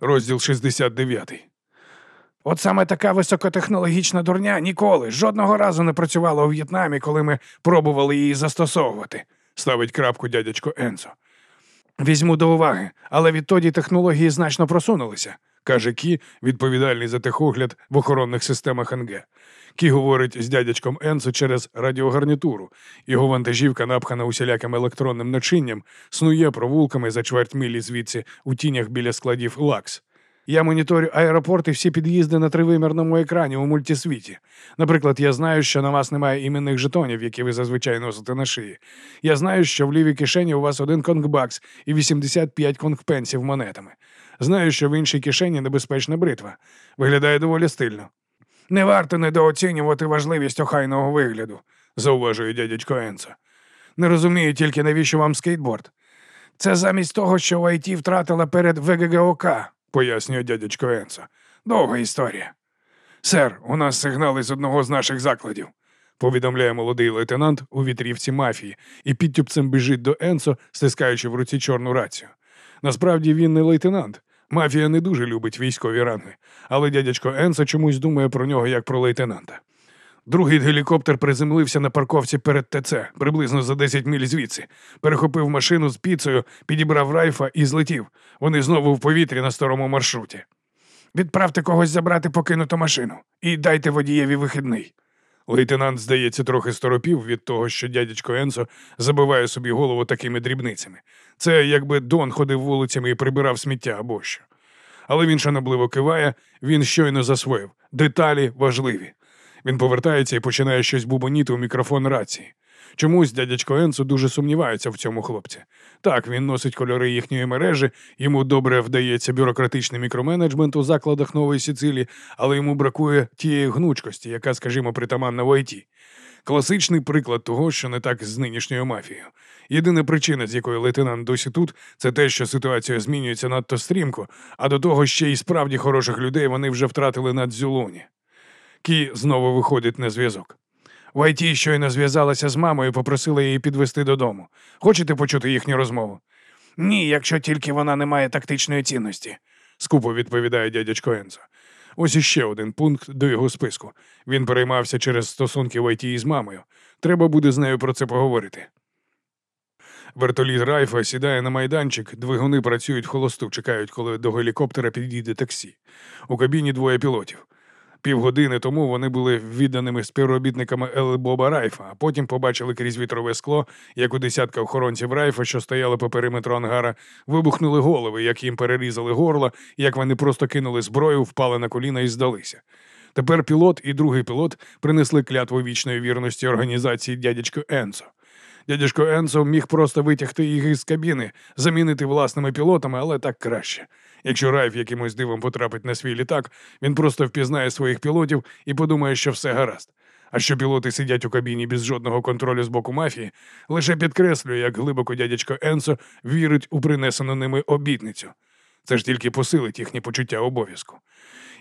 Розділ 69. От саме така високотехнологічна дурня ніколи, жодного разу не працювала у В'єтнамі, коли ми пробували її застосовувати, ставить крапку дядячко Енцо. Візьму до уваги, але відтоді технології значно просунулися, каже Кі, відповідальний за техогляд в охоронних системах НГ. Кі говорить з дядячком Енцо через радіогарнітуру. Його вантажівка, напхана усіляким електронним начинням, снує провулками за чверть милі звідси у тінях біля складів ЛАКС. Я моніторю аеропорт і всі під'їзди на тривимірному екрані у мультисвіті. Наприклад, я знаю, що на вас немає іменних жетонів, які ви зазвичай носите на шиї. Я знаю, що в лівій кишені у вас один конгбакс і 85 конгпенсів монетами. Знаю, що в іншій кишені небезпечна бритва. Виглядає доволі стильно. Не варто недооцінювати важливість охайного вигляду, зауважує дядечко Енцо. Не розумію тільки, навіщо вам скейтборд. Це замість того, що в ІТ втратила перед ВГГОК, пояснює дядечко Енцо. Довга історія. Сер, у нас сигнали з одного з наших закладів, повідомляє молодий лейтенант у вітрівці мафії і підтюпцем біжить до Енцо, стискаючи в руці чорну рацію. Насправді він не лейтенант. Мафія не дуже любить військові ранги, але дядячко Енсо чомусь думає про нього як про лейтенанта. Другий гелікоптер приземлився на парковці перед ТЦ, приблизно за 10 міль звідси. Перехопив машину з піцею, підібрав райфа і злетів. Вони знову в повітрі на старому маршруті. Відправте когось забрати покинуту машину і дайте водієві вихідний. Лейтенант, здається, трохи сторопів від того, що дядечко Енсо забиває собі голову такими дрібницями. Це якби Дон ходив вулицями і прибирав сміття або що. Але він шанобливо киває, він щойно засвоїв. Деталі важливі. Він повертається і починає щось бубоніти у мікрофон рації. Чомусь дядячко Енсо дуже сумнівається в цьому хлопці. Так, він носить кольори їхньої мережі, йому добре вдається бюрократичний мікроменеджмент у закладах Нової Сицилії, але йому бракує тієї гнучкості, яка, скажімо, притаманна в ІТ. Класичний приклад того, що не так з нинішньою мафією. Єдина причина, з якої лейтенант досі тут, це те, що ситуація змінюється надто стрімко, а до того ще й справді хороших людей вони вже втратили на дзюлоні. Кі знову виходить на зв'язок. Вайті щойно зв'язалася з мамою, попросила її підвести додому. Хочете почути їхню розмову? Ні, якщо тільки вона не має тактичної цінності, скупо відповідає дядячко Ензо. Ось іще один пункт до його списку. Він переймався через стосунки Вайті із мамою. Треба буде з нею про це поговорити. Вертоліт Райфа сідає на майданчик, двигуни працюють холосту, чекають, коли до гелікоптера підійде таксі. У кабіні двоє пілотів. Півгодини тому вони були відданими співробітниками Ел Боба Райфа, а потім побачили крізь вітрове скло, як у десятка охоронців Райфа, що стояли по периметру ангара, вибухнули голови, як їм перерізали горло, як вони просто кинули зброю, впали на коліна і здалися. Тепер пілот і другий пілот принесли клятву вічної вірності організації дядячко Енсо. Дядячко Енсо міг просто витягти їх із кабіни, замінити власними пілотами, але так краще. Якщо Райф якимось дивом потрапить на свій літак, він просто впізнає своїх пілотів і подумає, що все гаразд. А що пілоти сидять у кабіні без жодного контролю з боку мафії, лише підкреслює, як глибоко дядячко Енсо вірить у принесену ними обітницю. Це ж тільки посилить їхнє почуття обов'язку.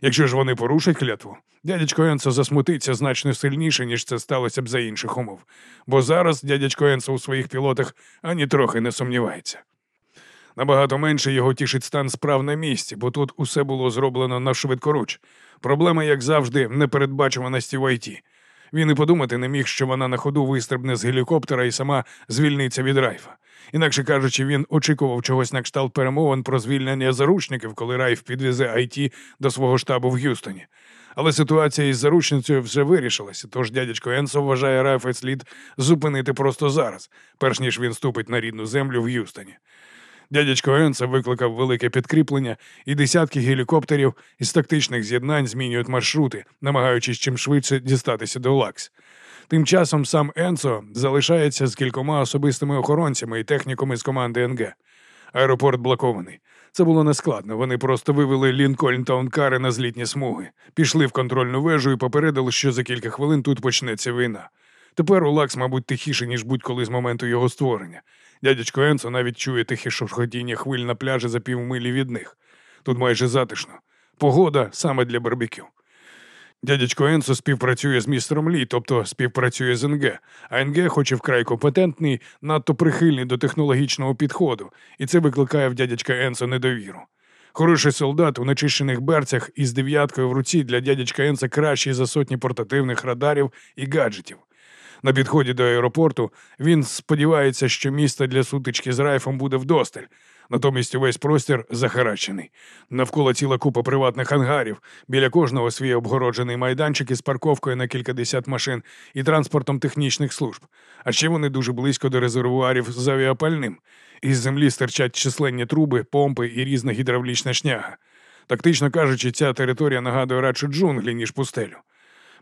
Якщо ж вони порушать клятву, дядячко Енсо засмутиться значно сильніше, ніж це сталося б за інших умов. Бо зараз дядячко Енсо у своїх пілотах ані трохи не сумнівається. Набагато менше його тішить стан справ на місці, бо тут усе було зроблено на швидкоруч. Проблема, як завжди, непередбачуваності Y.T.. Він і подумати не міг, що вона на ходу вистрибне з гелікоптера і сама звільниться від райфа. Інакше кажучи, він очікував чогось на кшталт перемовин про звільнення заручників, коли Райф підвезе Y.T. до свого штабу в Г'юстоні. Але ситуація із заручницею вже вирішилася, тож дядячко Енсо вважає Райфа слід зупинити просто зараз, перш ніж він ступить на рідну землю в Г'юстоні. Дядячко Енса викликав велике підкріплення, і десятки гелікоптерів із тактичних з'єднань змінюють маршрути, намагаючись чим швидше дістатися до Лакс. Тим часом сам Енсо залишається з кількома особистими охоронцями і техніками з команди НГ. Аеропорт блокований. Це було нескладно. Вони просто вивели Лінкольн Таункари на злітні смуги, пішли в контрольну вежу і попередили, що за кілька хвилин тут почнеться війна. Тепер у Лакс, мабуть, тихіше, ніж будь-коли з моменту його створення. Дядечко Енсо навіть чує тихе шурхотіння хвиль на пляжі за півмилі від них. Тут майже затишно. Погода саме для барбекю. Дядечко Енсо співпрацює з містером Лі, тобто співпрацює з НГ, а НГ, хоч і вкрай компетентний, надто прихильний до технологічного підходу, і це викликає в дядячка Енсо недовіру. Хороший солдат у начищених берцях із дев'яткою в руці для дядячка Енса кращий за сотні портативних радарів і гаджетів. На підході до аеропорту він сподівається, що місце для сутички з райфом буде вдосталь. Натомість увесь простір захарачений. Навколо ціла купа приватних ангарів, біля кожного свій обгороджений майданчик із парковкою на кількадесят машин і транспортом технічних служб. А ще вони дуже близько до резервуарів з авіапальним. Із землі стирчать численні труби, помпи і різна гідравлічна шняга. Тактично кажучи, ця територія нагадує радше джунглі, ніж пустелю.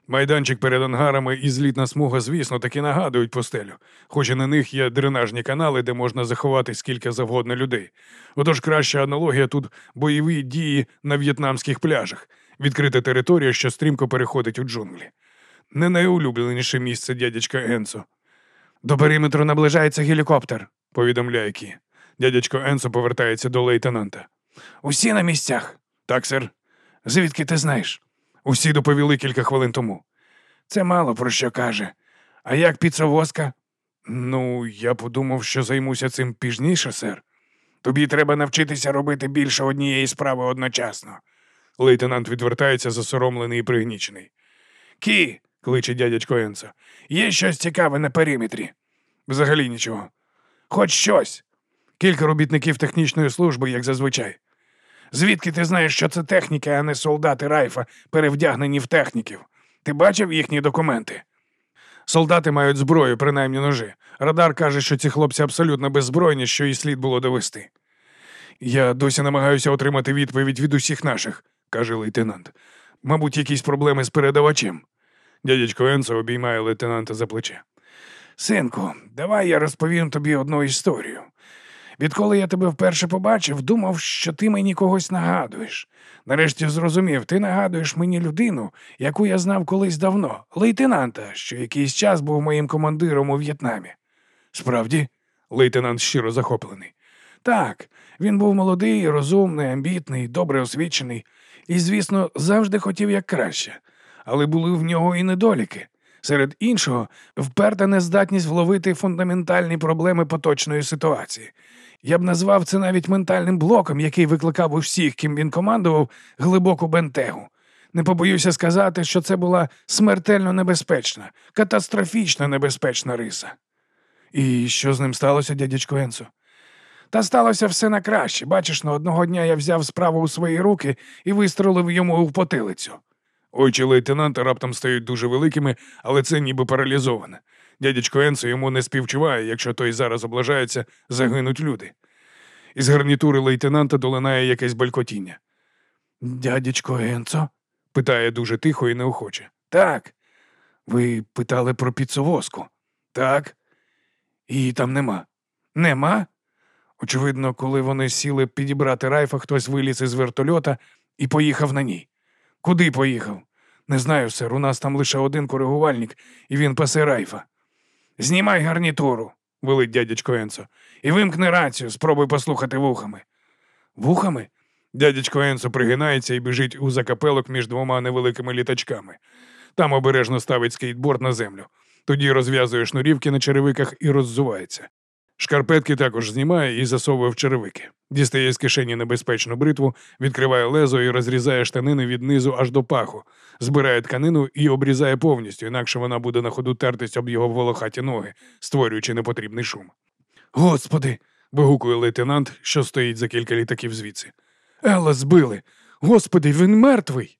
Майданчик перед ангарами і злітна смуга, звісно, таки нагадують пустелю, хоч і на них є дренажні канали, де можна заховати скільки завгодно людей. Отож краща аналогія тут бойові дії на в'єтнамських пляжах, відкрита територія, що стрімко переходить у джунглі. Не найулюбленіше місце дядячка Енсо. До периметру наближається гелікоптер, повідомляє Кі. Дядячко Енсо повертається до лейтенанта. Усі на місцях. Так, сер. Звідки ти знаєш? Усі доповіли кілька хвилин тому. Це мало про що каже. А як піцовозка? Ну, я подумав, що займуся цим пізніше, сер. Тобі треба навчитися робити більше однієї справи одночасно. Лейтенант відвертається, засоромлений і пригнічений. Кі, кличе дядячко Енсо, є щось цікаве на периметрі. Взагалі нічого. Хоч щось. Кілька робітників технічної служби, як зазвичай. Звідки ти знаєш, що це техніки, а не солдати Райфа, перевдягнені в техніків? Ти бачив їхні документи? Солдати мають зброю, принаймні ножи. Радар каже, що ці хлопці абсолютно беззбройні, що і слід було довести. Я досі намагаюся отримати відповідь від усіх наших, каже лейтенант. Мабуть, якісь проблеми з передавачем. Дядячко Енсо обіймає лейтенанта за плече. Синку, давай я розповім тобі одну історію. Відколи я тебе вперше побачив, думав, що ти мені когось нагадуєш. Нарешті зрозумів, ти нагадуєш мені людину, яку я знав колись давно, лейтенанта, що якийсь час був моїм командиром у В'єтнамі. Справді, лейтенант щиро захоплений. Так, він був молодий, розумний, амбітний, добре освічений і, звісно, завжди хотів як краще, але були в нього і недоліки. Серед іншого, вперта нездатність вловити фундаментальні проблеми поточної ситуації. Я б назвав це навіть ментальним блоком, який викликав у всіх, ким він командував, глибоку бентегу. Не побоюся сказати, що це була смертельно небезпечна, катастрофічно небезпечна риса. І що з ним сталося, дядячко Енсо? Та сталося все на краще. Бачиш, на одного дня я взяв справу у свої руки і вистрелив йому в потилицю. Очі лейтенанта раптом стають дуже великими, але це ніби паралізоване. Дядячко Енсо йому не співчуває, якщо той зараз облажається, загинуть люди. Із гарнітури лейтенанта долинає якесь балькотіння. Дядечко Енцо? питає дуже тихо і неохоче. Так. Ви питали про піцовозку? Так. Її там нема. Нема? Очевидно, коли вони сіли підібрати райфа, хтось виліз із вертольота і поїхав на ній. Куди поїхав? Не знаю, сер, у нас там лише один коригувальник, і він пасе райфа. Знімай гарнітуру, велить дядячко Енсо, і вимкни рацію, спробуй послухати вухами. Вухами? Дядячко Енсо пригинається і біжить у закапелок між двома невеликими літачками. Там обережно ставить скейтборд на землю. Тоді розв'язує шнурівки на черевиках і роззувається. Шкарпетки також знімає і засовує в черевики. Дістає з кишені небезпечну бритву, відкриває лезо і розрізає штанини від низу аж до паху, збирає тканину і обрізає повністю, інакше вона буде на ходу тертись об його волохаті ноги, створюючи непотрібний шум. Господи. вигукує лейтенант, що стоїть за кілька літаків звідси. Елла збили. Господи, він мертвий.